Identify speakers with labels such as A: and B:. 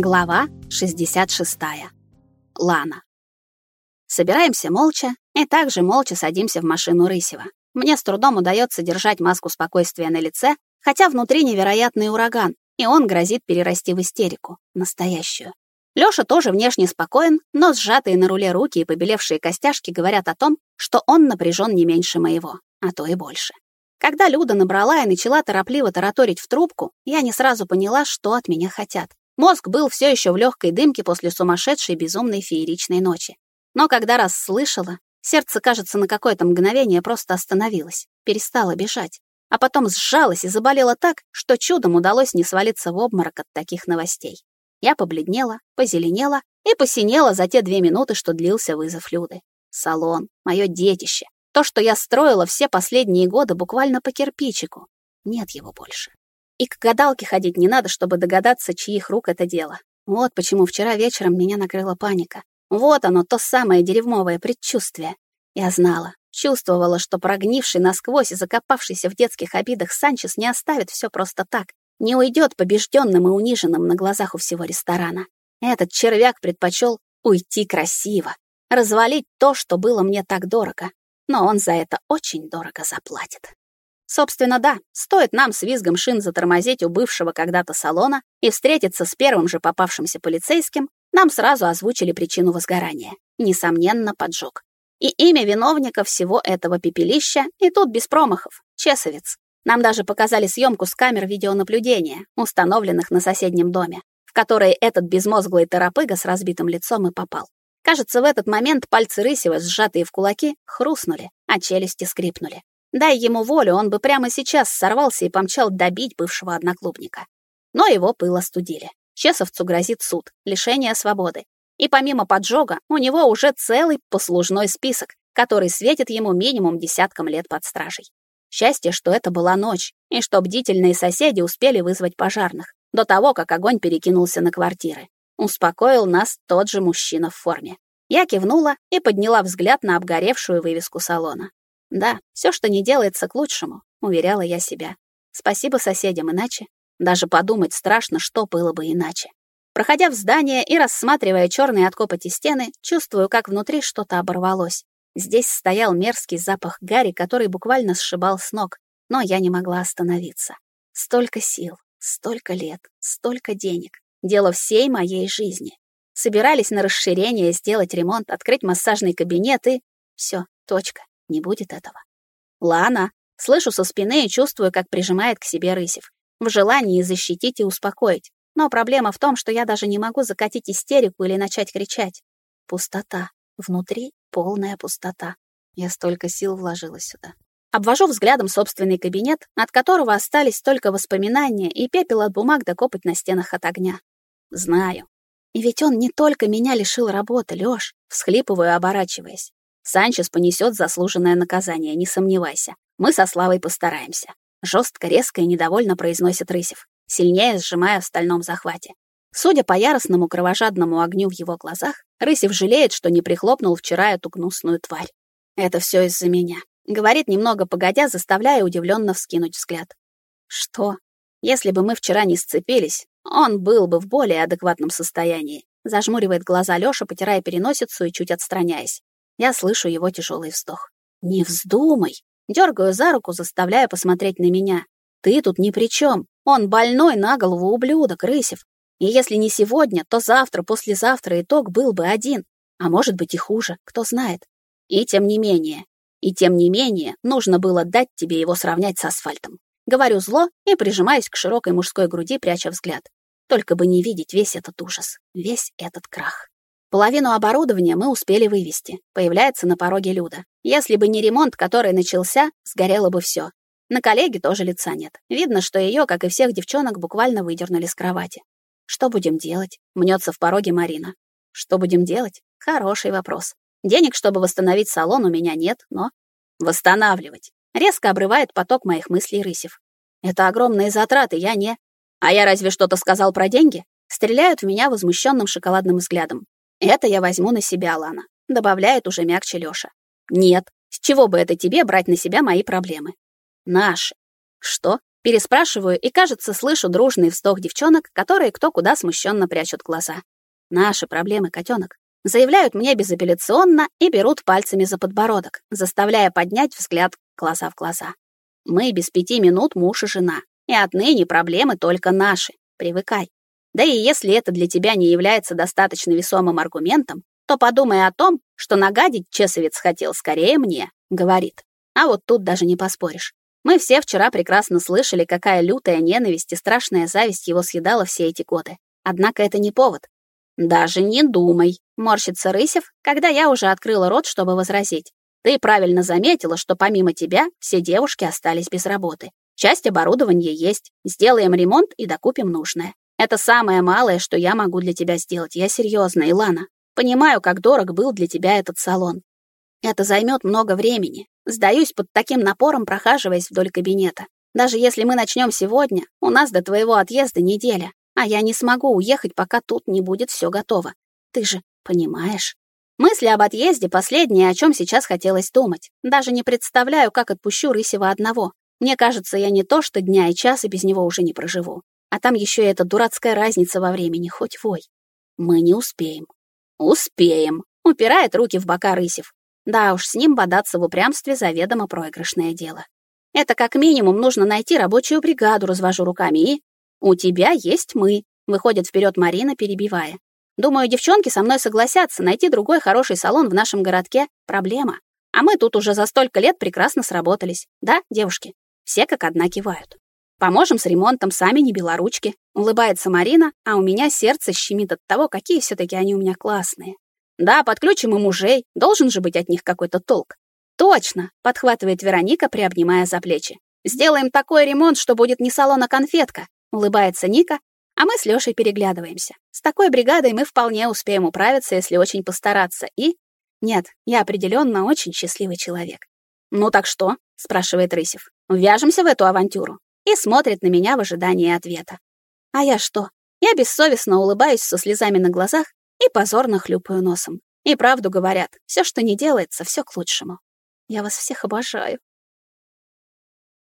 A: Глава 66. Лана. Собираемся молча и также молча садимся в машину Рысева. Мне с трудом удается держать маску спокойствия на лице, хотя внутри невероятный ураган, и он грозит перерасти в истерику, настоящую. Лёша тоже внешне спокоен, но сжатые на руле руки и побелевшие костяшки говорят о том, что он напряжен не меньше моего, а то и больше. Когда Люда набрала и начала торопливо тараторить в трубку, я не сразу поняла, что от меня хотят. Мозг был все еще в легкой дымке после сумасшедшей безумной фееричной ночи. Но когда раз слышала, сердце, кажется, на какое-то мгновение просто остановилось, перестало бежать, а потом сжалось и заболело так, что чудом удалось не свалиться в обморок от таких новостей. Я побледнела, позеленела и посинела за те две минуты, что длился вызов Люды. Салон, мое детище, то, что я строила все последние годы буквально по кирпичику. Нет его больше. И к гадалке ходить не надо, чтобы догадаться, чьих рук это дело. Вот почему вчера вечером меня накрыла паника. Вот оно, то самое деревмовое предчувствие. Я знала, чувствовала, что прогнивший насквозь и закопавшийся в детских обидах Санчес не оставит все просто так, не уйдет побежденным и униженным на глазах у всего ресторана. Этот червяк предпочел уйти красиво, развалить то, что было мне так дорого. Но он за это очень дорого заплатит. Собственно, да, стоит нам с визгом шин затормозить у бывшего когда-то салона и встретиться с первым же попавшимся полицейским, нам сразу озвучили причину возгорания. Несомненно, поджог. И имя виновника всего этого пепелища, и тут без промахов — Чесовец. Нам даже показали съемку с камер видеонаблюдения, установленных на соседнем доме, в которой этот безмозглый торопыга с разбитым лицом и попал. Кажется, в этот момент пальцы Рысева, сжатые в кулаки, хрустнули, а челюсти скрипнули. Дай ему волю, он бы прямо сейчас сорвался и помчал добить бывшего одноклубника. Но его пыл остудили. Чесовцу грозит суд, лишение свободы. И помимо поджога, у него уже целый послужной список, который светит ему минимум десятком лет под стражей. Счастье, что это была ночь, и что бдительные соседи успели вызвать пожарных, до того, как огонь перекинулся на квартиры. Успокоил нас тот же мужчина в форме. Я кивнула и подняла взгляд на обгоревшую вывеску салона. Да, все, что не делается к лучшему, уверяла я себя. Спасибо соседям, иначе даже подумать страшно, что было бы иначе. Проходя в здание и рассматривая черные от копоти стены, чувствую, как внутри что-то оборвалось. Здесь стоял мерзкий запах гари, который буквально сшибал с ног, но я не могла остановиться. Столько сил, столько лет, столько денег. Дело всей моей жизни. Собирались на расширение, сделать ремонт, открыть массажный кабинет и... все, точка. Не будет этого. Лана, слышу со спины и чувствую, как прижимает к себе Рысев. В желании защитить и успокоить. Но проблема в том, что я даже не могу закатить истерику или начать кричать. Пустота. Внутри полная пустота. Я столько сил вложила сюда. Обвожу взглядом собственный кабинет, от которого остались только воспоминания и пепел от бумаг да копоть на стенах от огня. Знаю. И ведь он не только меня лишил работы, Лёш, всхлипываю, оборачиваясь. Санчес понесет заслуженное наказание, не сомневайся. Мы со Славой постараемся. Жестко, резко и недовольно произносит Рысев, сильнее сжимая в стальном захвате. Судя по яростному кровожадному огню в его глазах, Рысев жалеет, что не прихлопнул вчера эту гнусную тварь. Это все из-за меня. Говорит немного погодя, заставляя удивленно вскинуть взгляд. Что? Если бы мы вчера не сцепились, он был бы в более адекватном состоянии. Зажмуривает глаза Лёша, потирая переносицу и чуть отстраняясь. Я слышу его тяжелый вздох. «Не вздумай!» Дергаю за руку, заставляя посмотреть на меня. «Ты тут ни при чем. Он больной на голову ублюдок, Рысев. И если не сегодня, то завтра, послезавтра итог был бы один. А может быть и хуже, кто знает. И тем не менее, и тем не менее, нужно было дать тебе его сравнять с асфальтом. Говорю зло и прижимаюсь к широкой мужской груди, пряча взгляд. Только бы не видеть весь этот ужас, весь этот крах. Половину оборудования мы успели вывести. Появляется на пороге Люда. Если бы не ремонт, который начался, сгорело бы все. На коллеге тоже лица нет. Видно, что ее, как и всех девчонок, буквально выдернули с кровати. Что будем делать? Мнется в пороге Марина. Что будем делать? Хороший вопрос. Денег, чтобы восстановить салон, у меня нет, но... Восстанавливать. Резко обрывает поток моих мыслей Рысев. Это огромные затраты, я не... А я разве что-то сказал про деньги? Стреляют в меня возмущенным шоколадным взглядом. Это я возьму на себя, Лана, добавляет уже мягче Лёша. Нет, с чего бы это тебе брать на себя мои проблемы? Наши. Что? Переспрашиваю и, кажется, слышу дружный вздох девчонок, которые кто куда смущенно прячут глаза. Наши проблемы, котенок. Заявляют мне безапелляционно и берут пальцами за подбородок, заставляя поднять взгляд глаза в глаза. Мы без пяти минут муж и жена, и отныне проблемы только наши. Привыкай. Да и если это для тебя не является достаточно весомым аргументом, то подумай о том, что нагадить чесовец хотел скорее мне, говорит. А вот тут даже не поспоришь. Мы все вчера прекрасно слышали, какая лютая ненависть и страшная зависть его съедала все эти годы. Однако это не повод. Даже не думай, морщится Рысев, когда я уже открыла рот, чтобы возразить. Ты правильно заметила, что помимо тебя все девушки остались без работы. Часть оборудования есть. Сделаем ремонт и докупим нужное. Это самое малое, что я могу для тебя сделать. Я серьезно, Илана. Понимаю, как дорог был для тебя этот салон. Это займет много времени. Сдаюсь под таким напором, прохаживаясь вдоль кабинета. Даже если мы начнем сегодня, у нас до твоего отъезда неделя, а я не смогу уехать, пока тут не будет все готово. Ты же понимаешь? Мысли об отъезде — последнее, о чем сейчас хотелось думать. Даже не представляю, как отпущу Рысева одного. Мне кажется, я не то что дня и часа без него уже не проживу. А там еще и эта дурацкая разница во времени, хоть вой. Мы не успеем. Успеем. Упирает руки в бока Рысев. Да уж, с ним бодаться в упрямстве заведомо проигрышное дело. Это как минимум нужно найти рабочую бригаду, развожу руками, и... У тебя есть мы, выходит вперед Марина, перебивая. Думаю, девчонки со мной согласятся, найти другой хороший салон в нашем городке — проблема. А мы тут уже за столько лет прекрасно сработались. Да, девушки? Все как одна кивают. Поможем с ремонтом, сами не белоручки. Улыбается Марина, а у меня сердце щемит от того, какие все таки они у меня классные. Да, подключим и мужей, должен же быть от них какой-то толк. Точно, подхватывает Вероника, приобнимая за плечи. Сделаем такой ремонт, что будет не салон, а конфетка. Улыбается Ника, а мы с Лёшей переглядываемся. С такой бригадой мы вполне успеем управиться, если очень постараться. И нет, я определенно очень счастливый человек. Ну так что? спрашивает Рысев. Вяжемся в эту авантюру и смотрит на меня в ожидании ответа. А я что? Я бессовестно улыбаюсь со слезами на глазах и позорно хлюпаю носом. И правду говорят, все, что не делается, все к лучшему. Я вас всех обожаю.